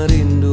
merindu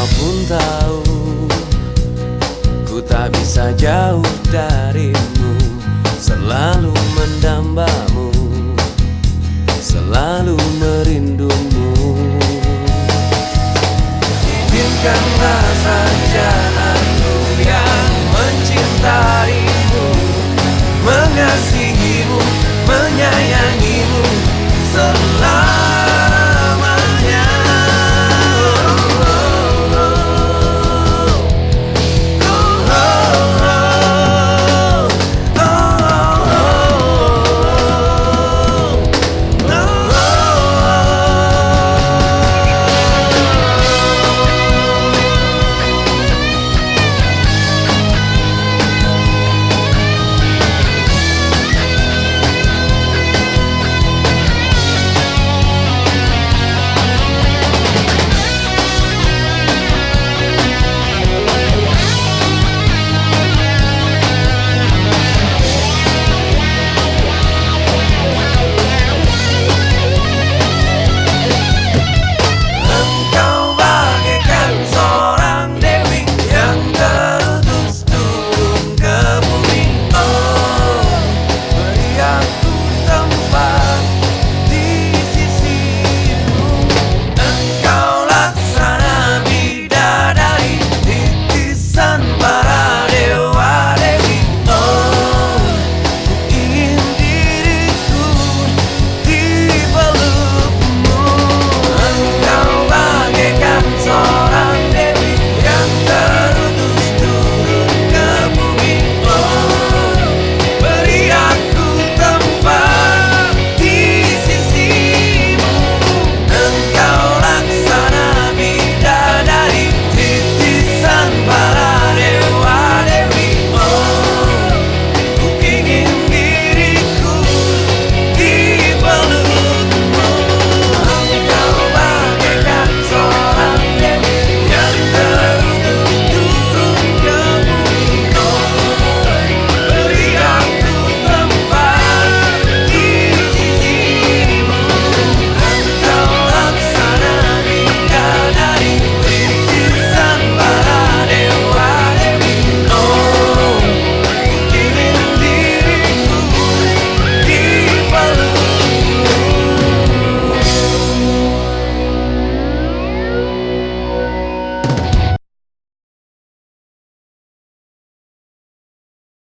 kau pun tahu Ku tak bisa jauh darimu Selalu